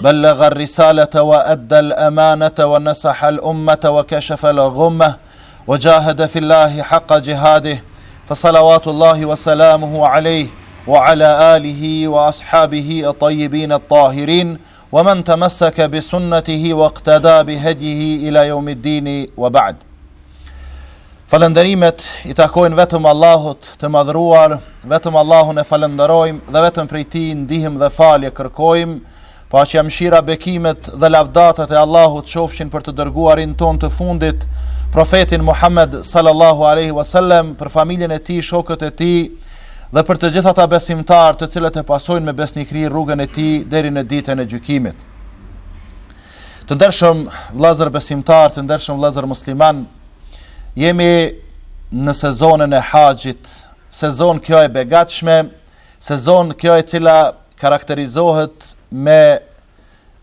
بلغ الرساله وادى الامانه ونصح الامه وكشف الغمه وجاهد في الله حق جهاده فصلوات الله وسلامه عليه وعلى اله واصحابه الطيبين الطاهرين ومن تمسك بسنته واقتدى بهديه الى يوم الدين وبعد Falënderimet i takojnë vetëm Allahut të madhëruar, vetëm Allahun e falënderojmë dhe vetëm prej tij ndihmë dhe falje kërkojmë, paqja, mëshira bekimet dhe lavdatat e Allahut qofshin për të dërguarin tonë të fundit, profetin Muhammed sallallahu aleyhi wasallam, për familjen e tij, shokët e tij, dhe për të gjithë ata besimtarë të cilët e pasojnë me besnikëri rrugën e tij deri në ditën e gjykimit. Të ndershëm vëllazër besimtarë, të ndershëm vëllazër muslimanë, jemi në sezonën e haxhit, sezon kjo e begatshme, sezon kjo e cila karakterizohet me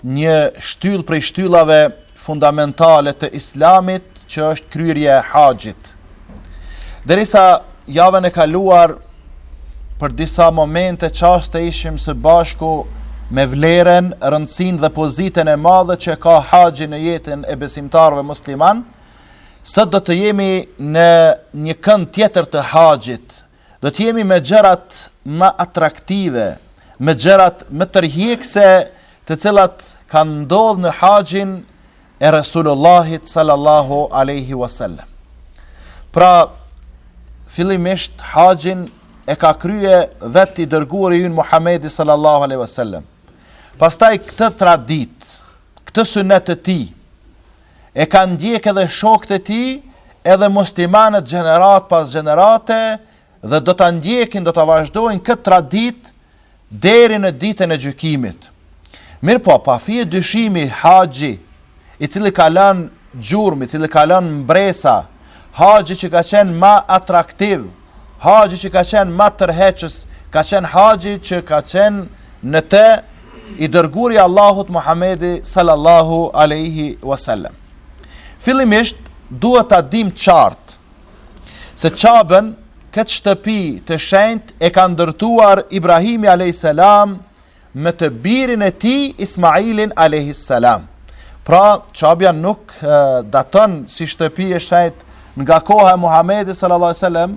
një shtyllë prej shtyllave fundamentale të islamit, që është kryerja e haxhit. Derisa javën e kaluar Për disa momente çaste ishim së bashku me vlerën, rëndësinë dhe pozitën e madhe që ka haxhi në jetën e besimtarëve muslimanë, sot do të jemi në një kënd tjetër të haxhit, do të jemi me gjërat më atraktive, me gjërat më tërheqëse të cilat kanë ndodhë në haxhin e Resulullahit sallallahu alaihi wasallam. Pra fillimisht haxhin e ka krye vetë i dërguari ynë Muhamedi sallallahu alaihi wasallam. Pastaj këtë traditë, këtë sunet të tij e kanë ndjekë edhe shokët e tij, edhe muslimanët gjeneratë pas gjenerate dhe do ta ndjekin, do ta vazhdojnë këtë traditë deri në ditën e gjykimit. Mirëpo pa fije dyshimi haxhi i cili ka lanë gjurmë, i cili ka lanë mbresa, haxhi që ka qenë ma atraktiv, haxhi që ka qenë ma tërheqës, ka qenë haxhi që ka qenë në te i dërguari i Allahut Muhammedi sallallahu aleyhi wasallam. Fillimisht, duhet ta dimë qartë, se Qabën, këtë shtëpi të shenjtë e ka ndërtuar Ibrahimi alayhis salam me të birin e tij Ismailin alayhis salam. Pra, Qabja nuk daton si shtëpi e shenjtë nga koha e Muhamedit sallallahu alaihi wasallam,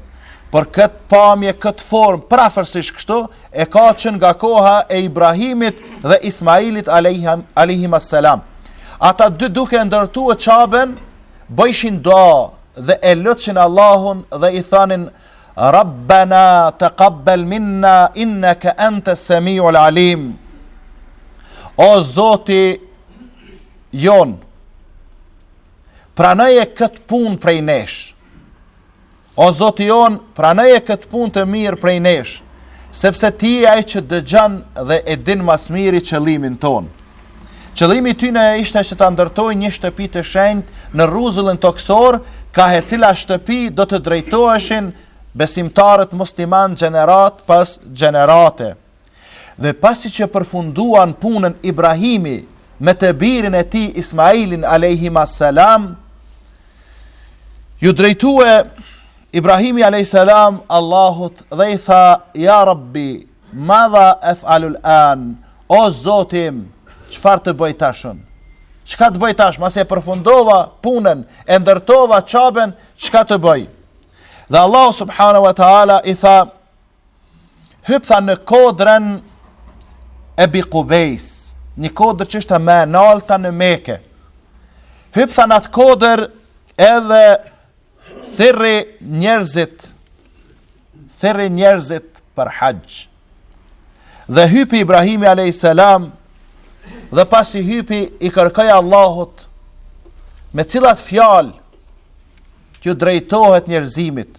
por këtë pamje, këtë formë prafërsisht kështu e ka që nga koha e Ibrahimit dhe Ismailit alayhim assalam. Ata dy duke ndërtuar Qabën bëjshin dua dhe e lutshin Allahun dhe i thanin Rabbena tekabbel minna innaka entes semiul alim O Zoti jonë pranoje këtë punë prej nesh O Zoti jonë, pranoje këtë punë të mirë prej nesh, sepse Ti je ai që dëgjan dhe e din ma s'miri qëllimin tonë. Qëllimi i tyne ishte që të ndërtojë një shtëpi të shenjtë në rruzullin tokësor, kah e cila shtëpi do të drejtoheshin besimtarët muslimanë gjeneratë pas gjenerate. Dhe pasi që e përfunduan punën Ibrahimi me të birin e tij Ismailin alejhima selam, iu drejtue Ibrahimi alejhi selam Allahut dhe i tha ja Rabbi madha ef'alul an o Zoti im çfarë të bëj tash? Çka të bëj tash, masi e përfundova punën, e ndërtova Qaben, çka të bëj? Dhe Allahu subhanahu wa taala i tha hyp tha në kodrën Ebi Kubejs, një kodër që është më e nalta në Meke. Hyp tha në atë kodër edhe thirri njerëzit, thirri njerëzit për haxh. Dhe hypi Ibrahimi a.s. dhe pasi hypi i kërkoi Allahut me cilat fjalë t'u drejtohet njerëzimit.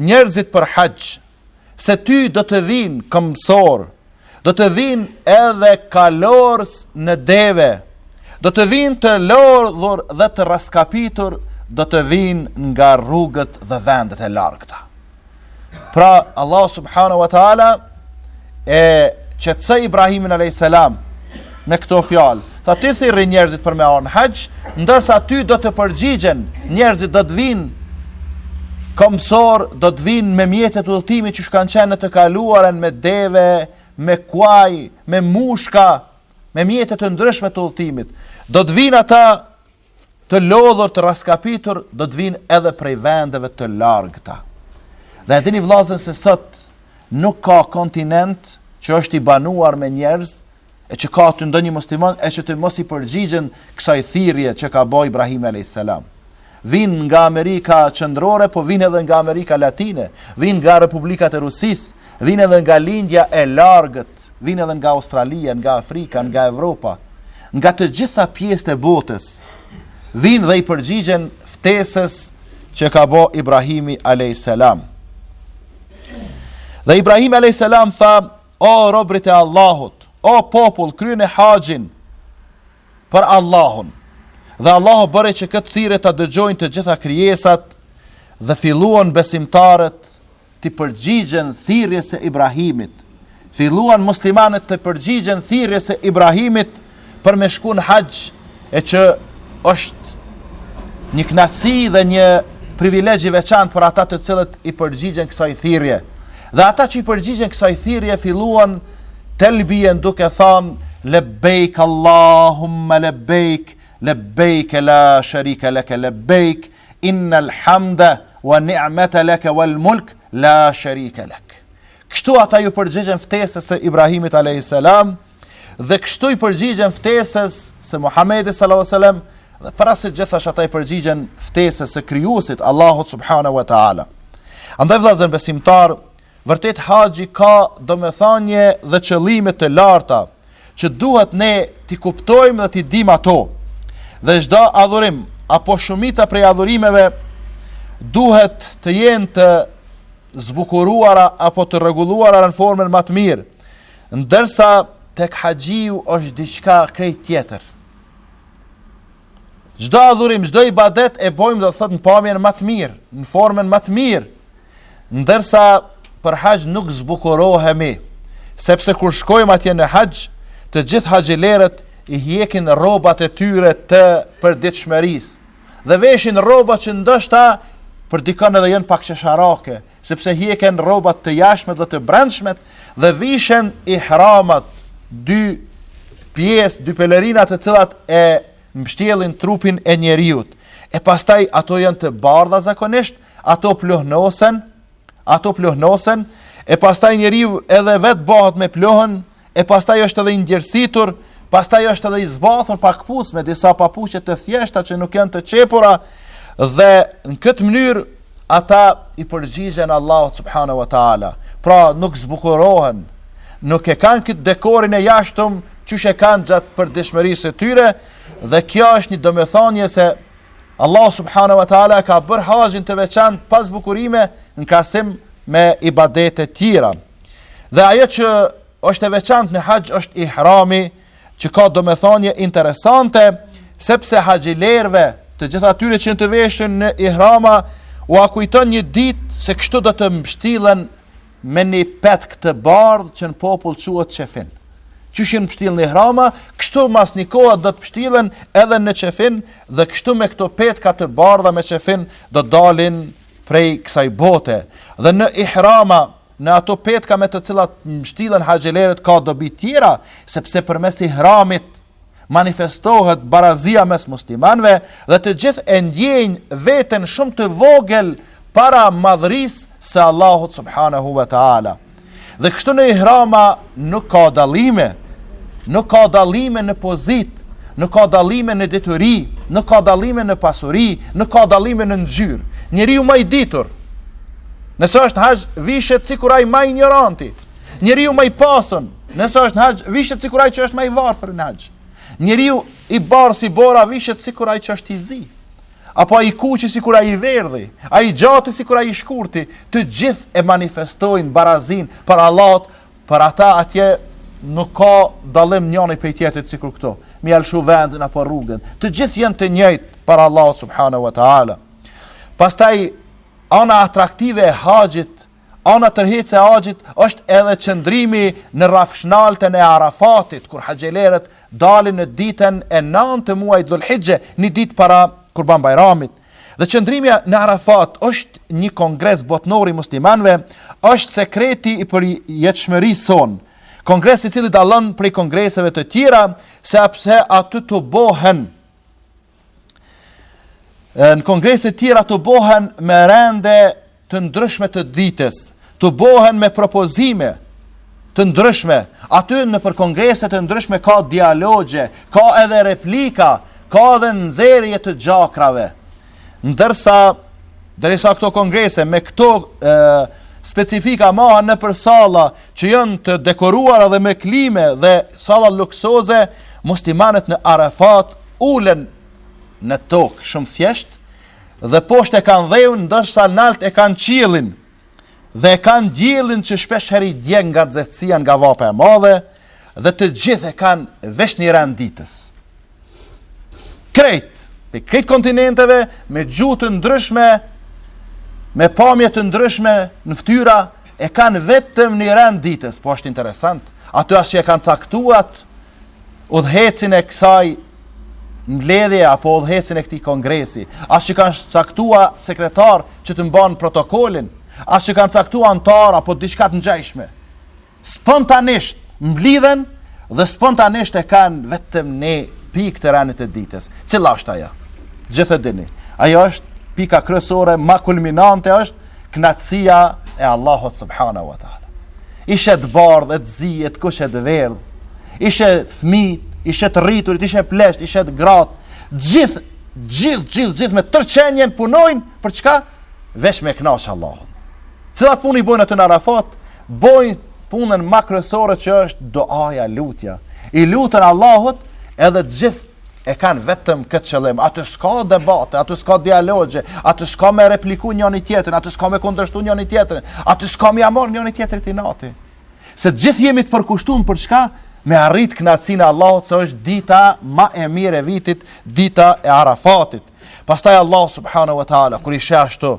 Njerëzit për haxh, se ty do të vijnë këmbësorë, do të vijnë edhe kalorës në deve, do të vijnë të lodhur dhe të rraskapitur, do të vijnë nga rrugët dhe vendet e largëta. Pra Allahu subhanahu wa taala e qetësoi Ibrahimin alayhis salam me këto fjalë. Tha ti thirri njerëzit për me ardh në haxh, ndërsa ty do të të përgjigjen, njerëzit do të vinë kamësorë, do të vinë me mjete të udhëtimit qysh kanë qenë në të kaluarën me deve, me kuaj, me mushka, me mjete të ndryshme të udhëtimit. Do të vinë ata Të lodhur, të rraskapitur do të vinë edhe prej vendeve të largëta. Dhe a dini vëllazën se sot nuk ka kontinent që është i banuar me njerëz e që ka aty ndonjë musliman e që të mos i përgjigjen kësaj thirrje që ka bo Ibrahimi alayhis salam. Vin nga Amerika Qendrore, po vin edhe nga Amerika Latine, vin nga republikat e Rusisë, vin edhe nga Lindja e largët. vijnë edhe nga Australia, nga Afrika, nga Evropa, nga të gjitha pjesët e botës. Vijnë dhe i përgjigjen ftesës që ka bo Ibrahimi alayhis salam. Dhe Ibrahimi alayhis salam tha: "O robrit e Allahut, o popull, kryeni haxhin për Allahun." Dhe Allahu bëri që këtë thirrje ta dëgjojnë të gjitha krijesat dhe filluan besimtarët t'i përgjigjen thirrjes së Ibrahimit, filluan muslimanët të përgjigjen thirrjes së Ibrahimit për me shku në haxh, e që është një knaqësi dhe një privilegj i veçant për ata të cilët i përgjigjen kësaj thirrje. Dhe ata që i përgjigjen kësaj thirrje filluan telbien duke thënë lebejk Allahumma lebejk, lebejk la sherike leke lebejk, Innal hamde wa ni'mete leke wal mulk la sherike lek. Kështu ata ju përgjigjen ftesës së Ibrahimit alayhis salam dhe kështu i përgjigjen ftesës së Muhamedit sallallahu alaihi wasallam dhe para se gjithash ata i përgjigjen ftesës së krijuesit Allahut subhanahu wa taala. Andaj vëllezër besimtarë, Vërtet haxhi ka domethënie dhe qëllime të larta që duhet ne t'i kuptojmë dhe t'i dimë ato. Dhe çdo adhurim apo shumica prej adhurimeve duhet të jenë të zbukuruara apo të rregulluara në formën më të mirë, ndërsa tek haxhiu është diçka krejt tjetër. Çdo adhurim, çdo ibadet e bëjmë do të thotë në pamjen më të mirë, në formën më të mirë. Ndërsa për haxh nuk zbukurohemi, sepse kur shkojmë atje në haxh, të gjithë haxhilerët i hjekin rrobat e tyre të përditshmërisë dhe veshin rroba që ndoshta për dikend edhe janë pak qesharake, sepse hjeken rrobat të jashtmet dhe të brendshmet dhe vishen ihramat dy pjesë, dy pelerina të cilat e mbështjellin trupin e njeriut. E pastaj ato janë të bardha zakonisht, ato plohnosen, ato plohnosen, e pastaj njeriu edhe vetë bëhet me plohën e pastaj është edhe i ndjersitur, pastaj është edhe i zbathur pa këpucë me disa papuqe të thjeshta që nuk janë të qepura dhe në këtë mënyrë ata i përgjigjen Allahut subhanahu wa taala. Pra nuk zbukurohen, nuk e kanë këtë dekorin e jashtëm qysh e kanë gjatë përditshmërisë së tyre dhe kjo është një domethënie se Allahu subhanahu wa taala e ka bërë haxhin të veçantë pa zbukurime në krahasim me ibadetet tjera. Dhe ajo që është e veçantë në haxh është ihrami, që ka domethënie interesante, sepse haxhilerëve, të gjithë atyre që janë të veshur në ihrama, ua kujton një ditë se kështu do të mbështillen me një petk të bardhë që në popull quhet qefin. Qysh janë mbështjellë në ihrama, kështu mas një kohe do të mbështillen edhe në qefin dhe kështu me këto petka të bardha me qefin do të dalin prej kësaj bote dhe në ihrama në ato petka me të cilat mshtillen haxhilerët ka dobi tjera, sepse përmes ihramit manifestohet barazia mes muslimanëve dhe të gjithë e ndjejnë veten shumë të vogël para madhërisë së Allahut subhanahu wa taala. Dhe kështu në ihrama nuk ka dallime, nuk ka dallime në pozitë, nuk ka dallime në dituri, nuk ka dallime në pasuri, nuk ka dallime në ngjyrë. Njeriu më i ditur, nëse është në haxh, vishet sikur ai më injoranti. Njeriu më i pasur, nëse është në haxh, vishet sikur ai që është më i varfër në haxh. Njeriu i bardhë si bora vishet sikur ai që është i zi. Apo ai i kuqi sikur ai i verdhi, ai i gjati sikur ai i shkurti, të gjithë e manifestojnë barazinë para Allahut, për ata atje nuk ka dallim njëri prej tjetrit sikur këto. Me ia lshu vendin apo rrugën, të gjithë janë të njëjtë para Allahut subhanahu wa taala. Pastaj ana atraktive e haxhit Ana tërheqëse e haxhit është edhe qëndrimi në rrafshnaltën e Arafatit, kur haxhilerët dalin në ditën e nëntë të muajit Dhul-Hixhe, një ditë para Kurban Bajramit. Dhe qëndrimi në Arafat është një kongres botëror i muslimanëve, është sekreti i përjetshmërisë sonë. Kongres i cili dallon prej kongreseve të tjera, sepse aty tubohen Në kongrese tjera tubohen me rende të ndryshme të ditës, tubohen me propozime të ndryshme, aty nëpër kongrese të ndryshme ka dialogje, ka edhe replika, ka edhe nxerje të gjakrave. Ndërsa, derisa këto kongrese me këto e, specifika mbahen nëpër sala që janë të dekoruara dhe me klime dhe sala luksoze, muslimanët në Arafat, ulen në tokë shumë thjesht dhe poshtë e kanë dheun ndërsa nalt e kanë qiellin dhe e kanë diellin që shpesh herë i djeg nga nxehtësia nga vapa e madhe dhe të gjithë e kanë veç një rend të ditës. Krejt, prej krejt kontinenteve me gjuhë të ndryshme, me pamje të ndryshme në ftyra e kanë vetëm një rend të ditës, po është interesant. Aty as që e kanë caktuar udhëheqësin e kësaj mbledhje apo udhëheqësin e këtij kongresi, as që kanë caktuar sekretar që të mban protokolin, as që kanë caktuar anëtar apo diçka të ngjashme. Spontanisht mblidhen dhe spontanisht e kanë vetëm një pikë të rendit të ditës. Cila është ajo? Gjithë e dini. Ajo është pika kryesore, ma kulminante është Knaqësia e Allahut subhana wa ta'ala. I sheh të bardhë, e të zi, e të kuq e të verdhë. I sheh fmijt, i sheh të rriturit, i sheh pleqt, i sheh gratë. Gjithë, gjithë, gjithë, gjithë me tërë qenien punojnë për çka? Veç me knaq Allahun. Cilat punë i bojnë aty në Arafat? Bojnë punën ma kryesore që është duaja, lutja. I luten Allahut edhe gjithë e kanë vetëm këtë qëllim. Aty s'ka debate, aty s'ka dialogje, aty s'ka me repliku njëni tjetrin, aty s'ka me kundërshtu njëni tjetrin, aty s'ka me ja marr njëni tjetrit inati. Se gjithë jemi të përkushtum për çka? Me arrit kënaqësinë e Allahut, se është dita ma e mirë e vitit, dita e Arafatit. Pastaj Allah subhanu wa ta'ala, kur i sheh ashtu,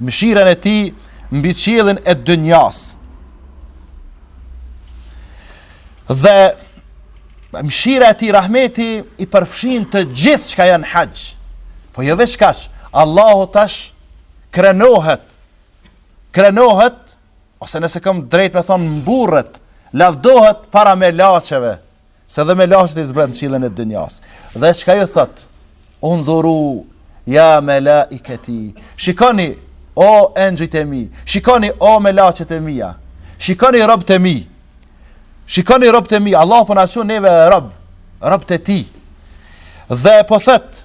mëshirën e tij mbi qiellin e dynjas. Dhe mëshira e tij rahmeti i përfshin të gjithë çka janë haxh. Po jo veç kaq, Allahu tash krenohet. Krenohet ose nëse kam drejt me thon mburret, lavdohet para melaqeve, Se edhe melaqet i zbren qiellin e dynjas. Dhe çka ju thot, undhuru, ja melaiketi, shikoni, o engjujt e mi, shikoni, o melaqet e mija, shikoni robt e mi, shikoni robt e mi, Allah po na qun neve rob, robt e tij, dhe po thot,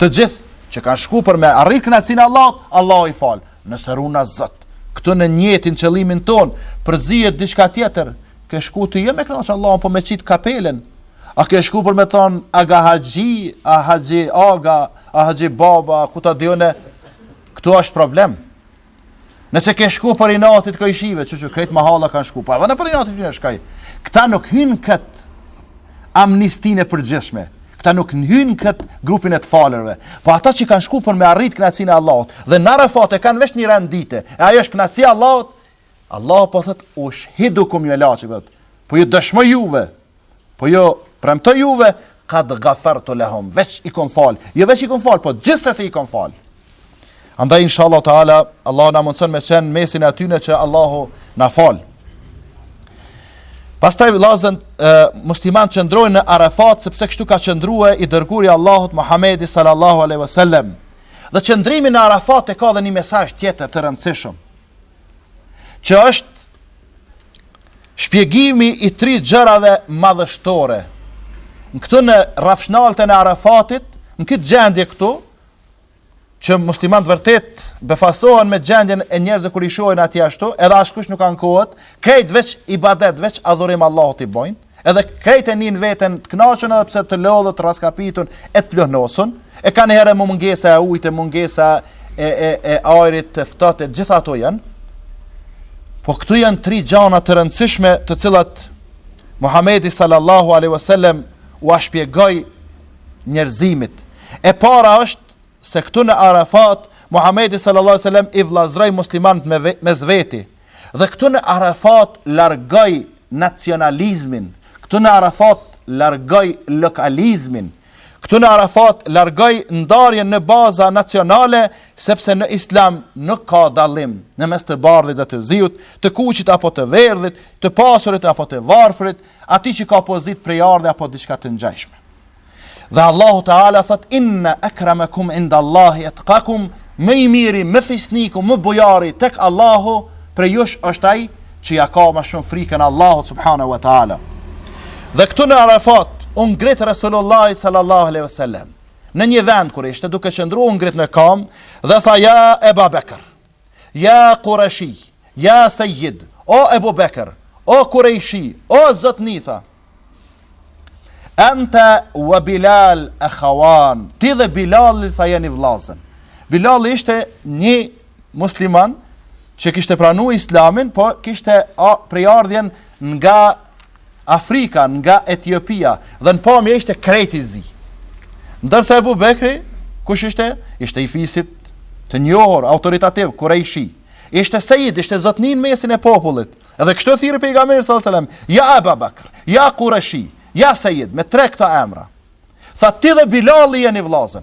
Të gjithë që kanë shku për me arrit kënaqësinë e Allahut, Allahu i fal. Nëse runa Zot, këtu në nijetin, qëllimin tonë, përzihet diçka tjetër, ke shku ti jo me kënaq Allahun, po me qit kapelën. A ke shku për me thon aga haxhi, a haxhi aga, a haxhi baba, ku ta di unë? Këtu është problem. Nëse ke shku për inati të kojshive, që krejt mahalla kanë shku, po edhe unë për inati shkoj. Këta nuk hynë këtë amnistin e përgjithshme, këta nuk hynë këtë grupin e të falurve, po ata që kanë shku për me arrit knaqsinë e Allahut, dhe në Arafat e kanë veç një rend dite, e ajo është knaqsia e Allahut, Allahu po thotë, ushhidukum melaqe, po ju dëshmoj juve, Po ju premtoj juve, kad gafertu lehum, veç i kom fal, jo veç i kom fal, po gjithsesi i kom fal. Andaj, insha Allah teala, Allah na mundëson me qenë mesin e atyne që Allahu na fal. Pastaj vëllazën muslimanë qëndrojnë në Arafat sepse kështu ka qëndru i dërguari i Allahut Muhammedi sallallahu aleyhi vësallem. Dhe qëndrimi në Arafat e ka dhe një mesazh tjetër të rëndësishëm. Që është Shpjegimi i tri gjërave madhështore. Në këtë në rafshnaltën e Arafatit, në këtë gjendje këtu, që muslimanët vërtet befasohen me gjendjen e njerëzve kur i shohin atje ashtu, edhe askush nuk ankohet, krejt veç ibadet, veç adhurim Allahut i bojnë. Edhe krejt e nin' veten të kënaqun edhe pse të lodhët, të rraskapitun e të plohnosun, e ka herë mungesa e ujit, e mungesa e e e ajrit të ftohtë, të gjitha ato janë. Po këtu janë tri gjana të rëndësishme, të cilat Muhamedi sallallahu alaihi wasallam u shpjegoi njerëzimit. E para është se këtu në Arafat Muhamedi sallallahu alaihi wasallam i vllazroi muslimanët mes veti. Dhe këtu në Arafat largoi nacionalizmin, këtu në Arafat largoi lokalizmin, këtu në Arafat largoi ndarjen në baza nacionale, sepse në Islam nuk ka dallim në mes të bardhit dhe të ziut, të kuqit apo të verdhit, të pasurit apo të varfrit, atij që ka pozitë, prejardhje apo diçka të ngjashme. Dhe Allahu Teala thotë inna akramakum inda Allahi atqakum, më i miri, më fisniku, më bujari tek Allahu prej jush është ai që ia ka ma shumë frikën Allahut subhanahu wa taala. Dhe këtu në Arafat u ngrit Resulullah sallallahu alaihi wasallam. Në një vend kur ishte duke qëndru u ngrit në kamë dhe tha ja Eba Bekr. Ja Kurejshi, ja Sejid, o Ebu Bekër, o Kurejshi, o zotni, tha, Ente wa Bilal ekhawan, ti dhe Bilali tha jeni vllazën. Bilali ishte një musliman që kishte pranu islamin, po kishte a, prejardhjen nga Afrika nga Etiopia dhe në pamje ishte krejt i zi. Ndërsa Ebu Bekri, kush ishte? Ishte i fisit të njohur, autoritativ, kurejshi. Ishte sejid, ishte zotni në mesin e popullit. Edhe kështu e thirri pejgamberi sallallahu alajhi wasallam, "Ja Aba Bakr, ja Kurejshi, ja Sejid", me tre këto emra. Tha ti dhe Bilali jeni vllazën.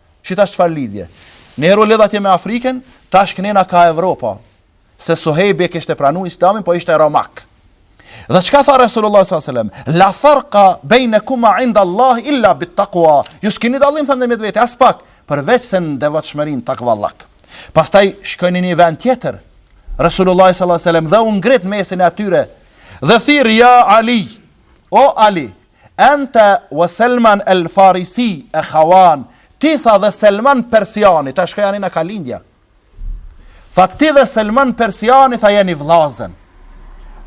Shih tash çfarë lidhje. Niherë u lidh atje me Afrikën, tash kthehena ka Evropa. Se Suhejbi e kishte pranu islamin, po ishte romak. Dhe çka tha Resulullah sallallahu alaihi wasallam? La farqa bainakuma inda Allah illa bit taqwa. Ju s'keni dallim tha mes veti aspak, përveç se në devotshmëri, në takvallak. Pastaj shkon në një vend tjetër. Resulullah sallallahu alaihi wasallam dhe u ngrit n'mesin e atyre dhe thirr ja Ali. O Ali, Ente wa Selman el Farisi ekhawan, ti tha dhe Selman Persiani, tash shkoi andej ka lindja. Tha ti dhe Selman Persiani tha jeni vllazën.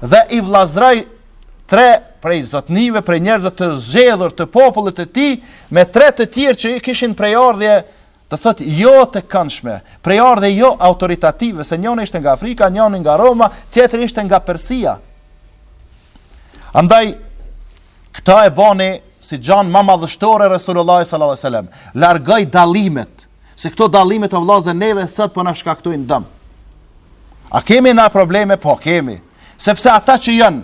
Dhe i vllazroi tre prej zotnive, prej njerëzve të zgjedhur të popullit të tij me tre të tjerë që i kishin prejardhje do të thotë jo të kandshme, prejardhje jo autoritative, se njani ishte nga Afrika, njani nga Roma, tjetri ishte nga Persia. Andaj këta e bani si gjanë ma madhështore Resulullah sallallahu alaihi wasallam, largoi dallimet, se këto dallimet o vllazën neve sot po na shkaktojnë dam. A kemi na probleme? Po kemi. Sepse ata që janë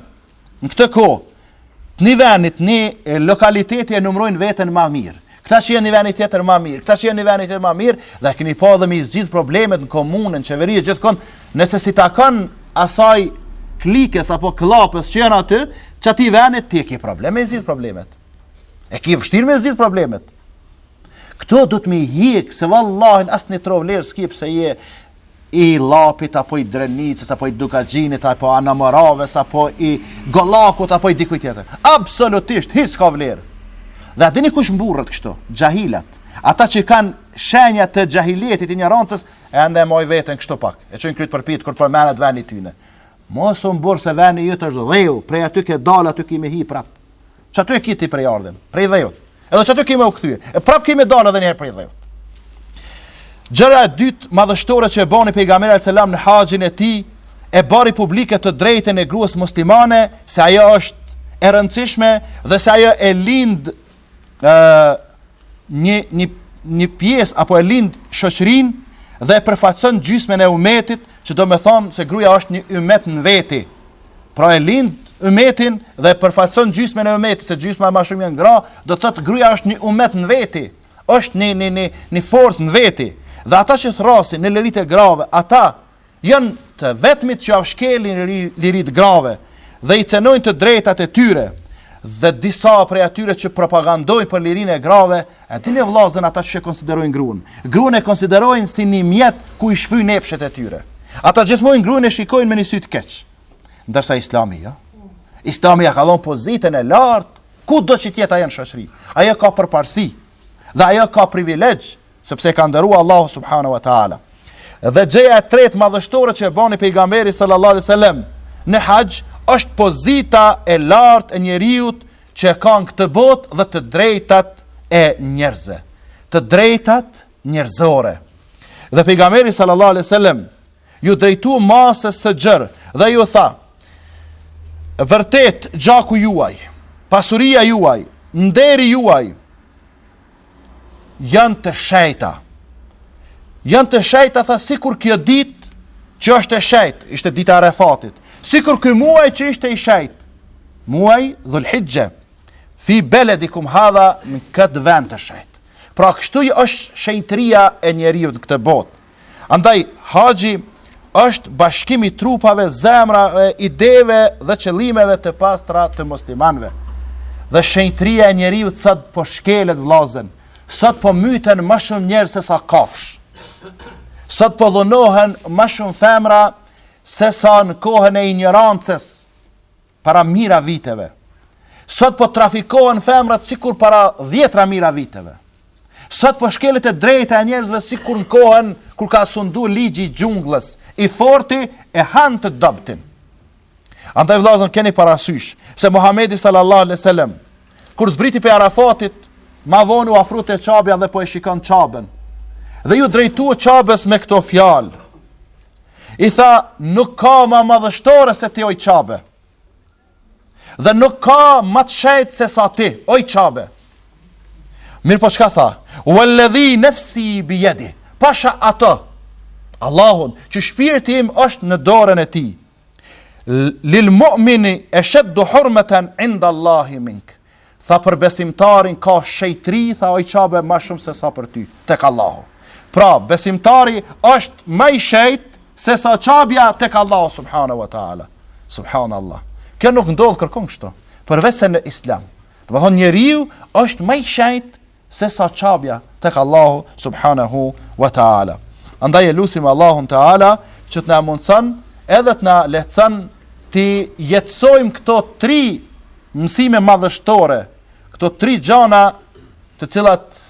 Në këtë kohë, të një venit, një lokaliteti e numrojnë veten ma mirë. Këta që janë një venit tjetër ma mirë, këta që janë një venit tjetër ma mirë, dhe këni po do mi zgjith problemet në komunë, n'qeveri e gjithkon, nëse s'i takon asaj klikës apo klapës që janë aty, që atij venit ti e ki problem me zgjith problemet. E ki vështirë me zgjith problemet. Këto duhet mi hjekë, se vallahi asnjë tro vlerë s'ki pse je i Llapit apo i Drenicës apo i Dukagjinit apo Anamoraves apo i Gollakut apo i dikujt tjetër. Absolutisht hiç s'ka vlerë. Dhe a dini kush mburret kështu? Xhahilat. Ata që kanë shenja të xhahilietit, injorancës, e ende e majnë veten kështu pak. E çojnë kryt përpjetë kur përmendet veni i tyne. Mos u mburr se veni jot është dheu, prej aty ke dalë aty ki mi hi prap. Që aty e ki ti prejardhjen, prej dheut. Edhe që aty ki me u kthy. E prap ki me dalë edhe njëherë prej dheut. Gjëja e dytë madhështore që e bani pejgamberi alayhis salam në haxhin e tij e bani publike të drejtën e gruas muslimane se ajo është e rëndësishme dhe se ajo e lind ë një një një pjesë apo e lind shoqërinë dhe e përfaqëson gjysmën e umetit, që do me thonë se gruaja është një umet në veti. Pra e lind umetin dhe e përfaqëson gjysmën e umetit, se gjysma e ma shumë janë gra, do të thotë gruaja është një umet në veti, është një një një një forcë në veti. Dhe ata që thrrasin në liritë e grave, ata janë të vetmit që jau shkelin liritë grave dhe i cenojnë të drejtat e tyre. Dhe disa prej atyre që propagandojnë për lirinë e grave, E dini vëllazën ata qysh e konsiderojnë gruan. Gruan e konsiderojnë si një mjet ku i shfryjnë epshet e tyre. Ata gjithmonë gruan e shikojnë me një sy të keq. Ndërsa Islami jo. Islami ja ka dhënë pozitën e lartë kudo që të jetë ajo në shoqëri. Ajo ka përparësi dhe ajo ka privilegj sepse e ka nderua Allahu subhanahu wa taala. Dhe gjëja e tretë madhështore që e bani pejgamberi sallallahu alaihi wasallam në haxh është pozita e lartë e njeriut që e ka në këtë botë dhe të drejtat e njerëzve, të drejtat njerëzore. Dhe pejgamberi sallallahu alejhi ve sellem ju drejtu masës së gjërë dhe ju tha, vërtet gjaku juaj, pasuria juaj, nderi juaj, janë të shejta. Janë të shejta tha sikur kjo ditë që është e shejt, ishte dita e Arefatit. Sikur ky muaj që ishte i shejt. Muaj Dhulhixhe. Fi beledikum hadha në këtë vend të shejt. Pra kështu është shenjtëria e njeriut në këtë botë. Andaj, haxhi është bashkim i trupave, zemrave, ideve dhe qëllimeve të pastra të muslimanëve. Dhe shenjtëria e njeriut sot po shkelet vllazën, sot po myten ma shumë njerëz se sa kafsh, sot po dhunohen ma shumë femra se sa në kohën e injorancës, para mijëra viteve. Sot po trafikohen femrat sikur para dhjetëra mijëra viteve. Sot po shkelet e drejta e njerëzve sikur në kohën kur ka sundu ligji i xhunglës, i forti e han të dobtin. Andaj vëllazën keni parasysh se Muhamedi sallallahu alejhi ve sellem Kur zbriti pej Arafatit, ma vonë u afru te Qabja dhe po e shikon Qabën. Dhe ju drejtua Qabës me këto fjalë. I tha, nuk ka ma madhështore se ti oj Qabë. Dhe nuk ka ma të shejtë se sa ti, oj Qabë. Mirëpo çka tha? Ve-lledhi nefsi bi jedihi. Pasha ato, Allahun, që shpirti im është në dorën e Tij. Lil mu'mini esheddu hurmeten inda Allahi mink. Tha për besimtarin ka shejtëri, tha oj Qabe ma shumë se sa për ty, tek Allahu. Pra, besimtari është ma i shejt se sa Qabja tek Allahu, subhanahu wa ta'ala. Subhanallah. Kjo nuk ndodh kërkun kështu, përveç se në islam. Domethonë njeriu është ma i shejt se sa Qabja tek Allahu subhanahu wa taala. Andaj e lusim Allahun taala që të na mundëson edhe të na lehtëson t'i jetësojmë këto tri mësime madhështore, këto tri gjana të cilat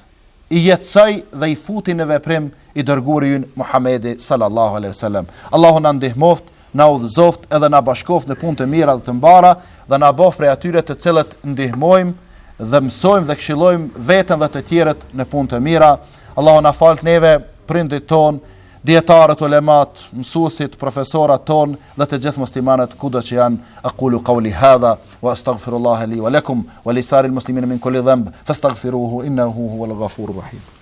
i jetësoi dhe i futi në veprim i dërguari jonë Muhammedi sallallahu aleyhi sallam. Allahu na ndihmoftë, na udhëzoftë edhe na bashkoftë në punë të mira dhe të mbara dhe na bëftë prej atyre të cilët ndihmojmë dhe mësojmë dhe këshillojmë veten dhe të tjerët në punë të mira. Allahu na fal neve, prindit tonë, dijetarët, ulemat, mësuesit, profesorat tonë dhe të gjithë muslimanët kudo që janë. Aqulu qouli hadha wa astaghfirullaha li wa lakum wa li sa'iril muslimina min kulli dhanb fastaghfiruhu innahu huwal ghafurur rahim.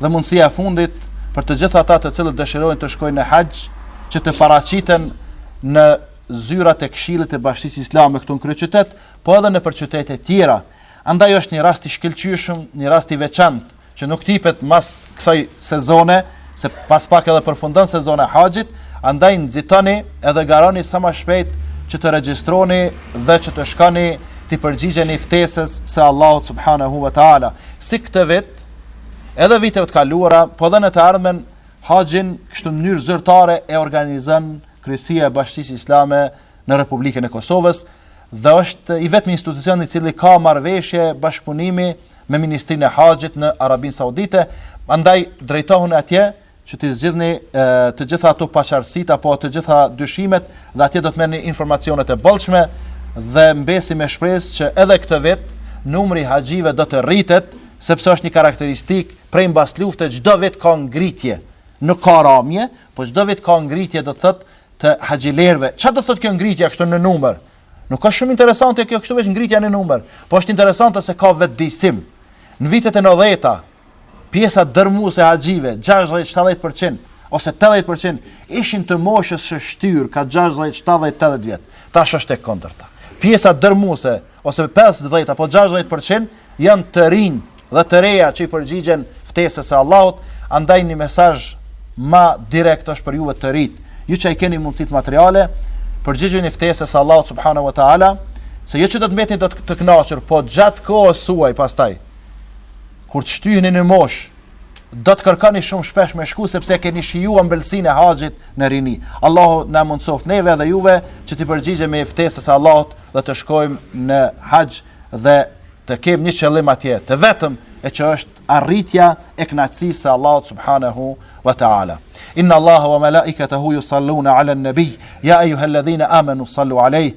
dhe mundësia e fundit për të gjithë ata të cilët dëshirojnë të shkojnë në haxh që të paraqiten në zyrat e Këshillit të Bashkësisë Islame këtu në kryeqytet, po edhe nëpër qytete të tjera. Andaj është një rast i shkëlqyeshëm, një rast i veçantë që nuk t'ipet mas kësaj sezone, se pas pak edhe përfundon sezona e haxhit, andaj nxitoni edhe garoni sa më shpejt që të regjistroni dhe që të shkoni t'i përgjigjeni ftesës së Allahut subhanahu wa taala. Si këtë vit Edhe viteve të kaluara, po edhe në të ardhmen, haxhin kështu në mënyrë zyrtare e organizon Kryesia e Bashkësisë Islame në Republikën e Kosovës dhe është i vetmi institucion i cili ka marrëveshje bashkëpunimi me Ministrinë e Haxhit në Arabinë Saudite, andaj drejtohuni atje që t'i zgjidhni të gjitha ato paqartësitë apo të gjitha dyshimet dhe atje do të merrni informacionet e bollshme dhe mbesi me shpresë që edhe këtë vit numri i haxhinjve do të rritet sepse është një karakteristikë prej mbas lufte çdo vit ka ngritje në krahasim, po çdo vit ka ngritje do të thotë të haxhilerëve. Çfarë do të thotë kjo ngritje kështu në numër? Nuk është shumë interesante kjo kështu veç ngritja në numër, po është interesante se ka vetëdijsim. Në vitet e 90-ta, pjesa dërmuese e haxhinjve, 60-70 për qind, ose 80 për qind, ishin të moshës së shtyrë, ka 60-70-80 vjet, tash është e kundërta. Pjesa dërmuese, ose 50 apo 60 për qind, janë të rinj dhe të reja që i përgjigjen ftesës së Allahut, andaj një mesazh ma direkt është për juve të rinjtë. Ju që i keni mundësitë materiale, përgjigjuni ftesës së Allahut subhanahu wa ta'ala, se ju jo që do të mbeteni të kënaqur, po gjatë kohës suaj pastaj, kur të shtyheni në moshë, do të kërkoni shumë shpesh me shku sepse keni shijuar ëmbëlsinë e haxhit në rini. Allahu na mundësoftë neve dhe juve që t'i përgjigjemi ftesës së Allahut dhe të shkojmë në haxh dhe të kemi një qëllim atje, të vetëm e që është arritja e kënaqësisë së Allahut subhanahu wa taala. Inna Allaha wa malaikatahu yusalluna ala an-nabi, ya ayyuhalladhina amanu sallu alayhi